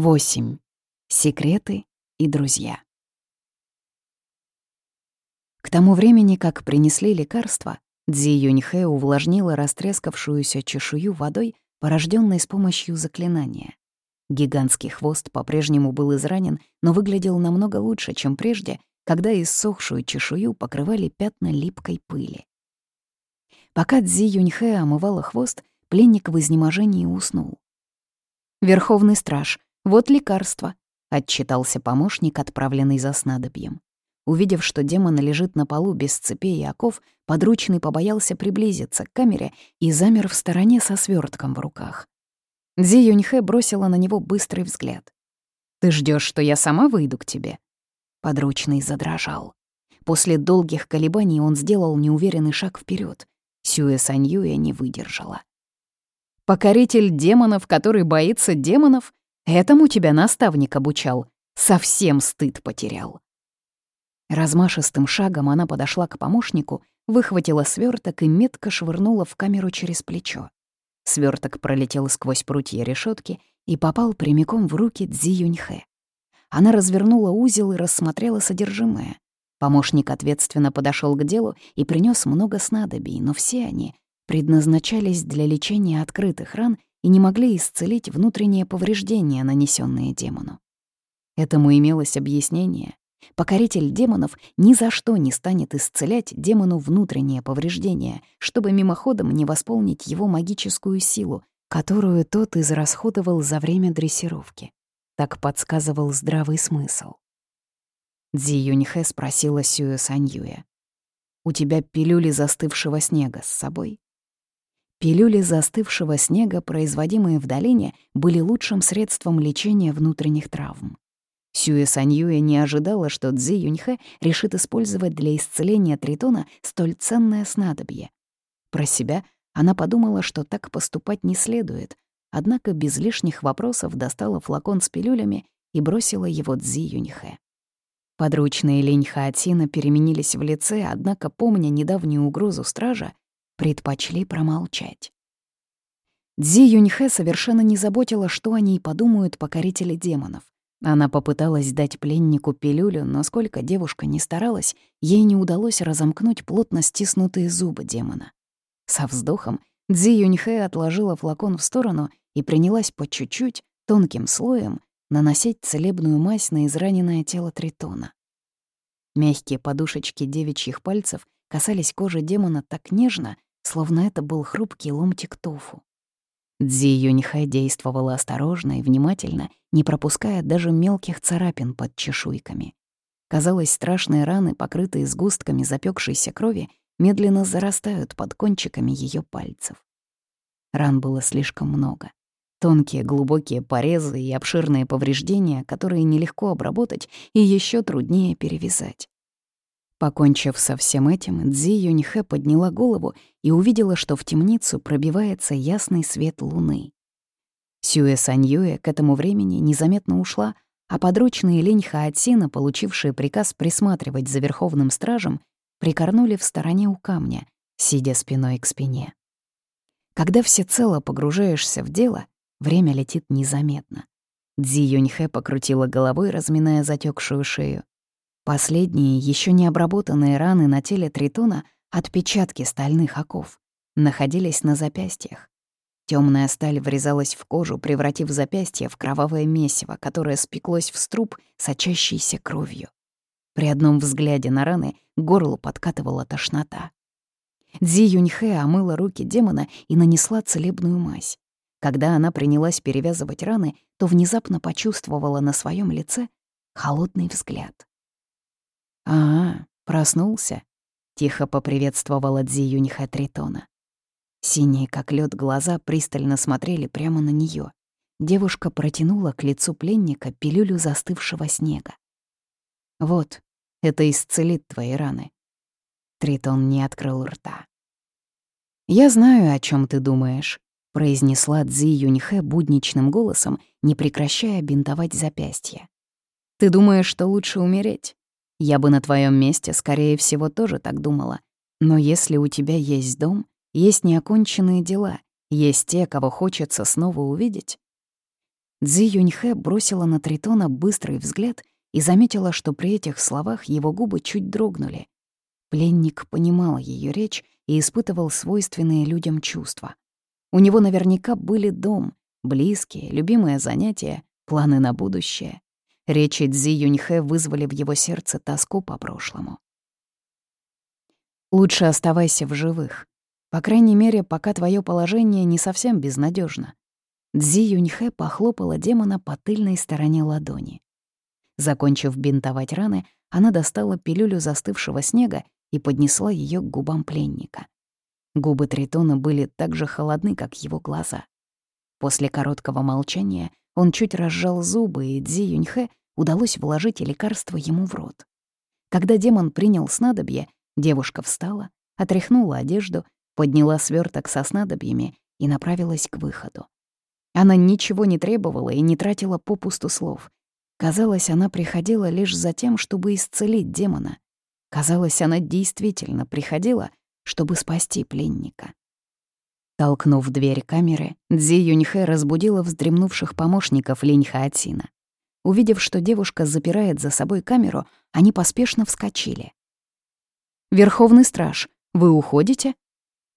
8. Секреты и друзья. К тому времени, как принесли лекарство, Дзи Юньхэ увлажнила растрескавшуюся чешую водой, порожденной с помощью заклинания. Гигантский хвост по-прежнему был изранен, но выглядел намного лучше, чем прежде, когда иссохшую чешую покрывали пятна липкой пыли. Пока Дзи Юньхэ омывала хвост, пленник в изнеможении уснул. «Верховный страж, вот лекарство», — отчитался помощник, отправленный за снадобьем. Увидев, что демон лежит на полу без цепей и оков, подручный побоялся приблизиться к камере и замер в стороне со свертком в руках. Дзи Юньхэ бросила на него быстрый взгляд. «Ты ждешь, что я сама выйду к тебе?» Подручный задрожал. После долгих колебаний он сделал неуверенный шаг вперед. Сюэ Саньюя не выдержала. «Покоритель демонов, который боится демонов? Этому тебя наставник обучал. Совсем стыд потерял. Размашистым шагом она подошла к помощнику, выхватила сверток и метко швырнула в камеру через плечо. Сверток пролетел сквозь прутья решетки и попал прямиком в руки Цзи Юньхэ. Она развернула узел и рассмотрела содержимое. Помощник ответственно подошел к делу и принес много снадобий, но все они предназначались для лечения открытых ран и не могли исцелить внутренние повреждения, нанесенные демону. Этому имелось объяснение. Покоритель демонов ни за что не станет исцелять демону внутреннее повреждение, чтобы мимоходом не восполнить его магическую силу, которую тот израсходовал за время дрессировки. Так подсказывал здравый смысл. Дзи Юньхэ спросила Сюэ Саньюя. «У тебя пилюли застывшего снега с собой?» Пилюли застывшего снега, производимые в долине, были лучшим средством лечения внутренних травм. Сюэ Саньюэ не ожидала, что Цзи Юньхэ решит использовать для исцеления Тритона столь ценное снадобье. Про себя она подумала, что так поступать не следует, однако без лишних вопросов достала флакон с пилюлями и бросила его Цзи Юньхэ. Подручные Линь Хаотина переменились в лице, однако, помня недавнюю угрозу стража, предпочли промолчать. Дзи Юньхэ совершенно не заботила, что о ней подумают покорители демонов. Она попыталась дать пленнику пилюлю, но сколько девушка не старалась, ей не удалось разомкнуть плотно стиснутые зубы демона. Со вздохом Дзи Юньхэ отложила флакон в сторону и принялась по чуть-чуть, тонким слоем, наносить целебную мазь на израненное тело Тритона. Мягкие подушечки девичьих пальцев касались кожи демона так нежно, словно это был хрупкий ломтик тофу. Дзи Юньхэ действовала осторожно и внимательно, не пропуская даже мелких царапин под чешуйками. Казалось, страшные раны, покрытые сгустками запекшейся крови, медленно зарастают под кончиками ее пальцев. Ран было слишком много. Тонкие глубокие порезы и обширные повреждения, которые нелегко обработать и еще труднее перевязать. Покончив со всем этим, Цзи Юньхэ подняла голову и увидела, что в темницу пробивается ясный свет луны. Сюэ Саньюэ к этому времени незаметно ушла, а подручные Линь Хаотсина, получившие приказ присматривать за Верховным Стражем, прикорнули в стороне у камня, сидя спиной к спине. Когда всецело погружаешься в дело, время летит незаметно. Дзи Юньхэ покрутила головой, разминая затекшую шею. Последние, еще не обработанные раны на теле Тритона, отпечатки стальных оков, находились на запястьях. Темная сталь врезалась в кожу, превратив запястье в кровавое месиво, которое спеклось в струп, сочащейся кровью. При одном взгляде на раны горло подкатывала тошнота. Дзи Юньхэ омыла руки демона и нанесла целебную мазь. Когда она принялась перевязывать раны, то внезапно почувствовала на своем лице холодный взгляд. «А, проснулся?» — тихо поприветствовала Дзи Юньхэ Тритона. Синие, как лед, глаза пристально смотрели прямо на нее. Девушка протянула к лицу пленника пилюлю застывшего снега. «Вот, это исцелит твои раны». Тритон не открыл рта. «Я знаю, о чем ты думаешь», — произнесла Цзи Юньхэ будничным голосом, не прекращая бинтовать запястье. «Ты думаешь, что лучше умереть? Я бы на твоем месте, скорее всего, тоже так думала. Но если у тебя есть дом, есть неоконченные дела, есть те, кого хочется снова увидеть. Цзи Юньхэ бросила на Тритона быстрый взгляд и заметила, что при этих словах его губы чуть дрогнули. Пленник понимал ее речь и испытывал свойственные людям чувства. У него наверняка были дом, близкие, любимые занятия, планы на будущее. Речи Цзи Юньхэ вызвали в его сердце тоску по прошлому. «Лучше оставайся в живых. По крайней мере, пока твое положение не совсем безнадежно. Цзи Юньхэ похлопала демона по тыльной стороне ладони. Закончив бинтовать раны, она достала пилюлю застывшего снега и поднесла ее к губам пленника. Губы Тритона были так же холодны, как его глаза. После короткого молчания он чуть разжал зубы, и Дзи Юньхэ удалось вложить лекарство ему в рот. Когда демон принял снадобье, девушка встала, отряхнула одежду, подняла сверток со снадобьями и направилась к выходу. Она ничего не требовала и не тратила попусту слов. Казалось, она приходила лишь за тем, чтобы исцелить демона. Казалось, она действительно приходила, чтобы спасти пленника. Толкнув дверь камеры, Дзи Юньхэ разбудила вздремнувших помощников Линь Хаотина. Увидев, что девушка запирает за собой камеру, они поспешно вскочили. «Верховный страж, вы уходите?»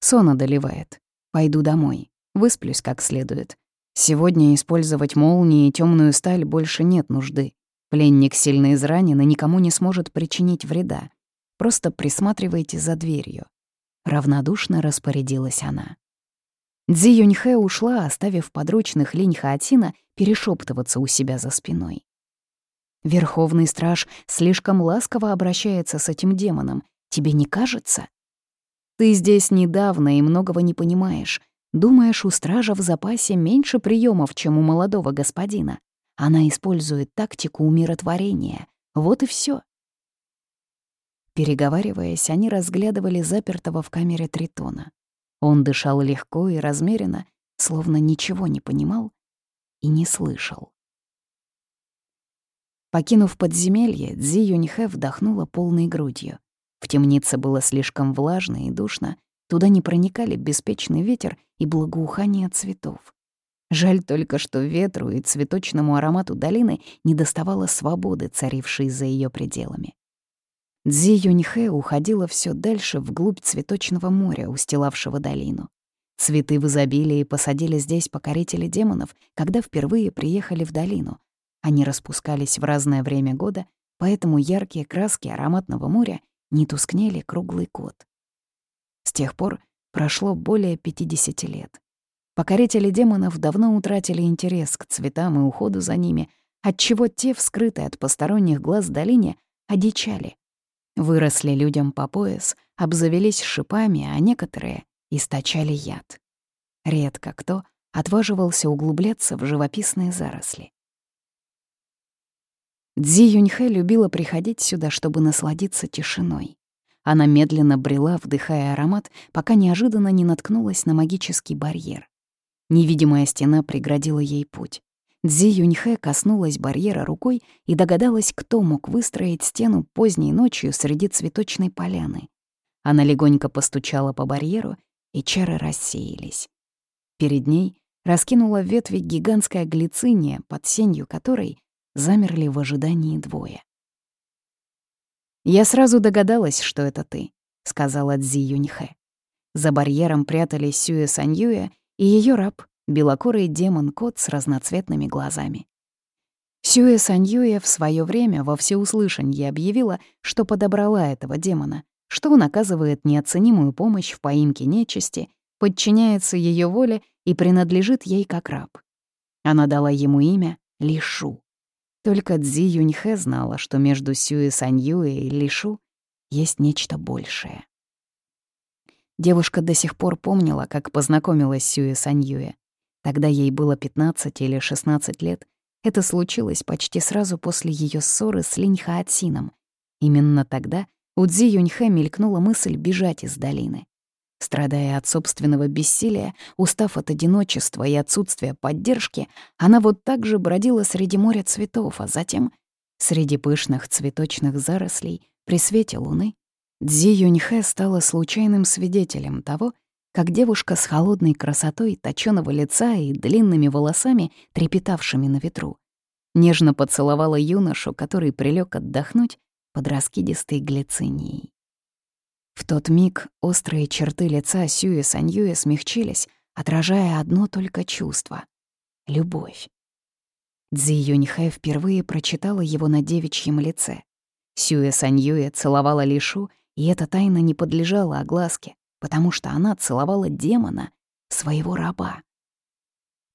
Сон одолевает. «Пойду домой. Высплюсь как следует. Сегодня использовать молнии и темную сталь больше нет нужды. Пленник сильно изранен и никому не сможет причинить вреда. Просто присматривайте за дверью. Равнодушно распорядилась она. Цзи Юньхэ ушла, оставив подручных Линь Хаотина перешептываться у себя за спиной. Верховный страж слишком ласково обращается с этим демоном. Тебе не кажется? Ты здесь недавно и многого не понимаешь. Думаешь, у стража в запасе меньше приемов, чем у молодого господина. Она использует тактику умиротворения. Вот и все. Переговариваясь, они разглядывали запертого в камере Тритона. Он дышал легко и размеренно, словно ничего не понимал и не слышал. Покинув подземелье, Цзи Юньхэ вдохнула полной грудью. В темнице было слишком влажно и душно, туда не проникали беспечный ветер и благоухание цветов. Жаль только, что ветру и цветочному аромату долины не доставало свободы, царившей за ее пределами. Дзи Юньхэ уходила все дальше вглубь цветочного моря, устилавшего долину. Цветы в изобилии посадили здесь покорители демонов, когда впервые приехали в долину. Они распускались в разное время года, поэтому яркие краски ароматного моря не тускнели круглый год. С тех пор прошло более 50 лет. Покорители демонов давно утратили интерес к цветам и уходу за ними, отчего те, вскрытые от посторонних глаз долине, одичали Выросли людям по пояс, обзавелись шипами, а некоторые источали яд. Редко кто отваживался углубляться в живописные заросли. Дзи Юньхэ любила приходить сюда, чтобы насладиться тишиной. Она медленно брела, вдыхая аромат, пока неожиданно не наткнулась на магический барьер. Невидимая стена преградила ей путь. Дзи Юньхэ коснулась барьера рукой и догадалась, кто мог выстроить стену поздней ночью среди цветочной поляны. Она легонько постучала по барьеру, и чары рассеялись. Перед ней раскинула ветви гигантская глициния, под сенью которой замерли в ожидании двое. «Я сразу догадалась, что это ты», — сказала Цзи Юньхэ. За барьером прятались Сюэ Саньюя и ее раб белокурый демон-кот с разноцветными глазами. Сюэ Саньюэ в свое время во всеуслышанье объявила, что подобрала этого демона, что он оказывает неоценимую помощь в поимке нечисти, подчиняется ее воле и принадлежит ей как раб. Она дала ему имя Лишу. Только Цзи Юньхэ знала, что между Сюэ Саньюэ и Лишу есть нечто большее. Девушка до сих пор помнила, как познакомилась с Сюэ Саньюэ. Тогда ей было 15 или 16 лет. Это случилось почти сразу после ее ссоры с Линь Хаотсином. Именно тогда у Цзи Юньхэ мелькнула мысль бежать из долины. Страдая от собственного бессилия, устав от одиночества и отсутствия поддержки, она вот так же бродила среди моря цветов, а затем, среди пышных цветочных зарослей, при свете луны, Цзи Юньхэ стала случайным свидетелем того, как девушка с холодной красотой точёного лица и длинными волосами, трепетавшими на ветру, нежно поцеловала юношу, который прилег отдохнуть под раскидистой глицинией. В тот миг острые черты лица Сюэ Саньюэ смягчились, отражая одно только чувство — любовь. Цзи Юньхэ впервые прочитала его на девичьем лице. Сюэ Саньюэ целовала Лишу, и эта тайна не подлежала огласке, потому что она целовала демона, своего раба.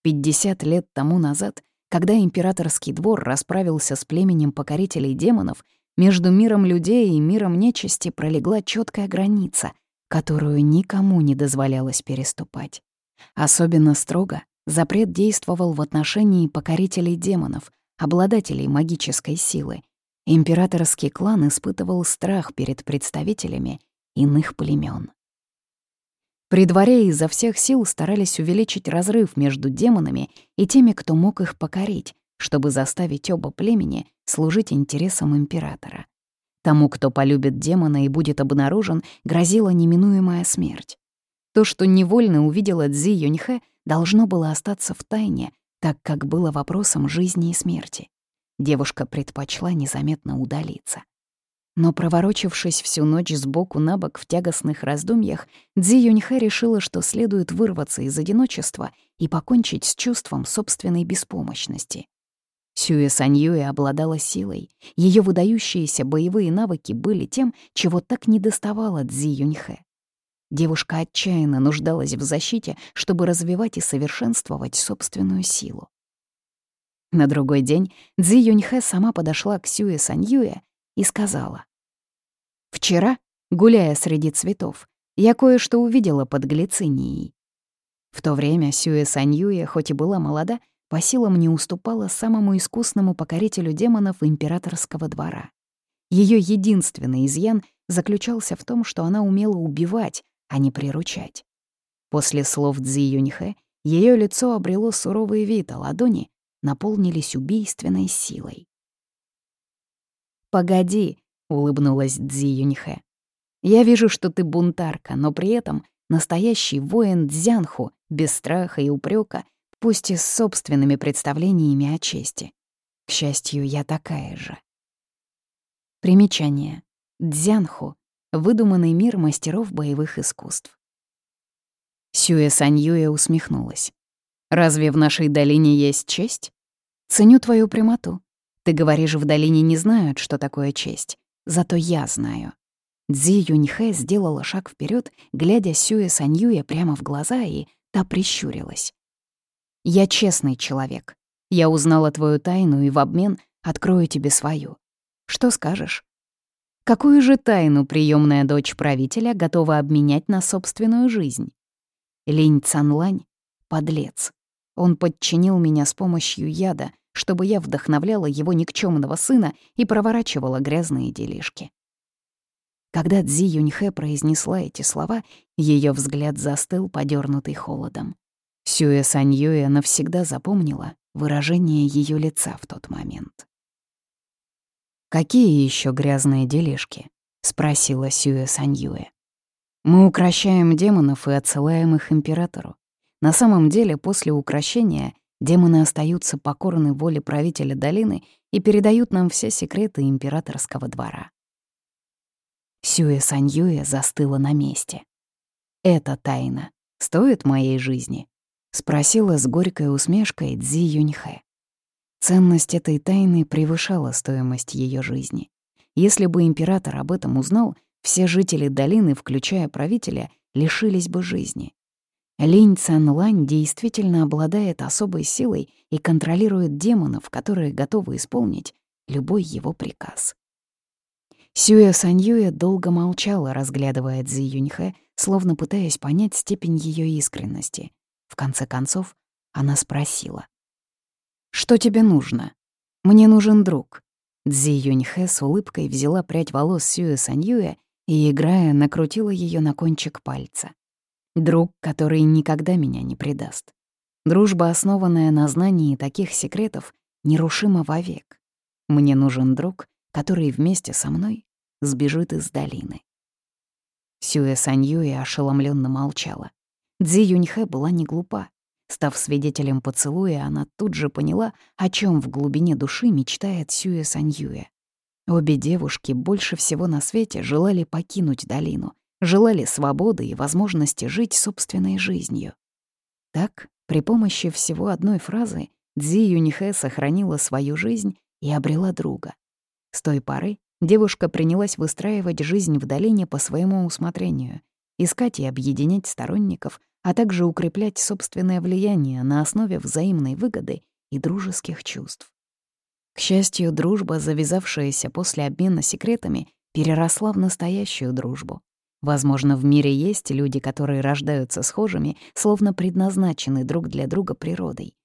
Пятьдесят лет тому назад, когда императорский двор расправился с племенем покорителей демонов, между миром людей и миром нечисти пролегла четкая граница, которую никому не дозволялось переступать. Особенно строго запрет действовал в отношении покорителей демонов, обладателей магической силы. Императорский клан испытывал страх перед представителями иных племен. При дворе изо всех сил старались увеличить разрыв между демонами и теми, кто мог их покорить, чтобы заставить оба племени служить интересам императора. Тому, кто полюбит демона и будет обнаружен, грозила неминуемая смерть. То, что невольно увидела Цзи Юньхэ, должно было остаться в тайне, так как было вопросом жизни и смерти. Девушка предпочла незаметно удалиться. Но проворочившись всю ночь сбоку на бок в тягостных раздумьях, Цзи Юньхэ решила, что следует вырваться из одиночества и покончить с чувством собственной беспомощности. Сюэ Саньюэ обладала силой. Ее выдающиеся боевые навыки были тем, чего так недоставало Цзи Юньхэ. Девушка отчаянно нуждалась в защите, чтобы развивать и совершенствовать собственную силу. На другой день Цзи Юньхэ сама подошла к Сюэ Саньюэ и сказала. «Вчера, гуляя среди цветов, я кое-что увидела под глицинией». В то время Сюэ Саньюэ, хоть и была молода, по силам не уступала самому искусному покорителю демонов императорского двора. Ее единственный изъян заключался в том, что она умела убивать, а не приручать. После слов Цзи Юньхэ ее лицо обрело суровый вид, а ладони наполнились убийственной силой. «Погоди», — улыбнулась Цзи Юньхэ. «Я вижу, что ты бунтарка, но при этом настоящий воин Дзянху, без страха и упрека, пусть и с собственными представлениями о чести. К счастью, я такая же. Примечание. Дзянху — выдуманный мир мастеров боевых искусств. Сюэ Саньюэ усмехнулась. «Разве в нашей долине есть честь? Ценю твою прямоту. Ты говоришь, в долине не знают, что такое честь. Зато я знаю». Цзи Юньхэ сделала шаг вперед, глядя Сюэ Саньюэ прямо в глаза, и та прищурилась. Я честный человек. Я узнала твою тайну и в обмен открою тебе свою. Что скажешь? Какую же тайну приемная дочь правителя готова обменять на собственную жизнь? Линь Цанлань — подлец. Он подчинил меня с помощью яда, чтобы я вдохновляла его никчемного сына и проворачивала грязные делишки. Когда Цзи Юньхэ произнесла эти слова, ее взгляд застыл, подернутый холодом. Сюэ Саньюэ навсегда запомнила выражение ее лица в тот момент. «Какие еще грязные делишки?» — спросила Сюэ Саньюэ. «Мы укращаем демонов и отсылаем их императору. На самом деле, после укращения демоны остаются покорны воле правителя долины и передают нам все секреты императорского двора». Сюэ Саньюэ застыла на месте. «Эта тайна стоит моей жизни?» — спросила с горькой усмешкой Цзи Юньхэ. Ценность этой тайны превышала стоимость ее жизни. Если бы император об этом узнал, все жители долины, включая правителя, лишились бы жизни. Линь Цанлань действительно обладает особой силой и контролирует демонов, которые готовы исполнить любой его приказ. Сюэ Саньюэ долго молчала, разглядывая Цзи Юньхэ, словно пытаясь понять степень ее искренности — в конце концов, она спросила. «Что тебе нужно? Мне нужен друг». Цзи Юньхэ с улыбкой взяла прядь волос Сюэ Саньюэ и, играя, накрутила ее на кончик пальца. «Друг, который никогда меня не предаст. Дружба, основанная на знании таких секретов, нерушима вовек. Мне нужен друг, который вместе со мной сбежит из долины». Сюэ Саньюэ ошеломленно молчала. Дзи Юньхэ была не глупа. Став свидетелем поцелуя, она тут же поняла, о чем в глубине души мечтает Сюэ Саньюэ. Обе девушки больше всего на свете желали покинуть долину, желали свободы и возможности жить собственной жизнью. Так, при помощи всего одной фразы, Дзи Юньхэ сохранила свою жизнь и обрела друга. С той поры девушка принялась выстраивать жизнь в долине по своему усмотрению, искать и объединять сторонников, а также укреплять собственное влияние на основе взаимной выгоды и дружеских чувств. К счастью, дружба, завязавшаяся после обмена секретами, переросла в настоящую дружбу. Возможно, в мире есть люди, которые рождаются схожими, словно предназначены друг для друга природой.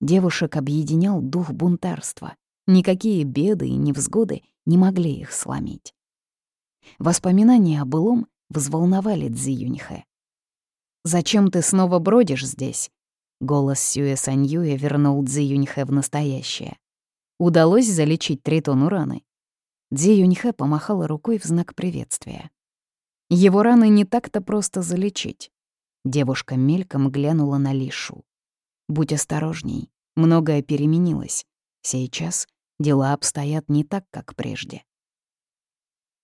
Девушек объединял дух бунтарства. Никакие беды и невзгоды не могли их сломить. Воспоминания о былом взволновали Цзи Юньхэ. «Зачем ты снова бродишь здесь?» Голос Сюэ Саньюя вернул Цзи Юньхэ в настоящее. Удалось залечить тритону раны. Дзи Юньхэ помахала рукой в знак приветствия. Его раны не так-то просто залечить. Девушка мельком глянула на Лишу. «Будь осторожней, многое переменилось. Сейчас дела обстоят не так, как прежде».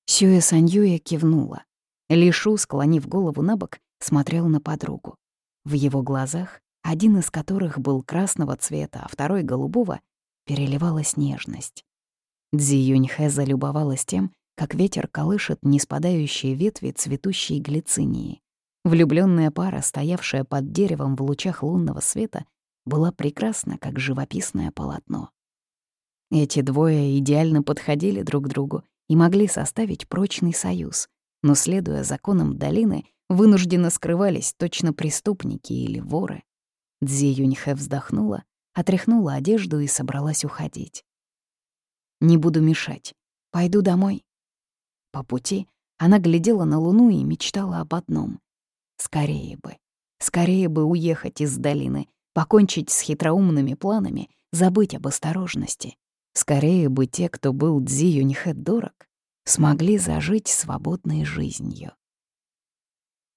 Сюэ Саньюя кивнула. Лишу, склонив голову на бок, смотрел на подругу. В его глазах, один из которых был красного цвета, а второй — голубого, переливалась нежность. Дзи Юньхэ залюбовалась тем, как ветер колышет неспадающие ветви цветущей глицинии. Влюбленная пара, стоявшая под деревом в лучах лунного света, была прекрасна, как живописное полотно. Эти двое идеально подходили друг другу и могли составить прочный союз, но, следуя законам долины, вынужденно скрывались точно преступники или воры. Дзи Юньхэ вздохнула отряхнула одежду и собралась уходить. «Не буду мешать. Пойду домой». По пути она глядела на луну и мечтала об одном. Скорее бы, скорее бы уехать из долины, покончить с хитроумными планами, забыть об осторожности. Скорее бы те, кто был Дзи Юньхэ дорог, смогли зажить свободной жизнью.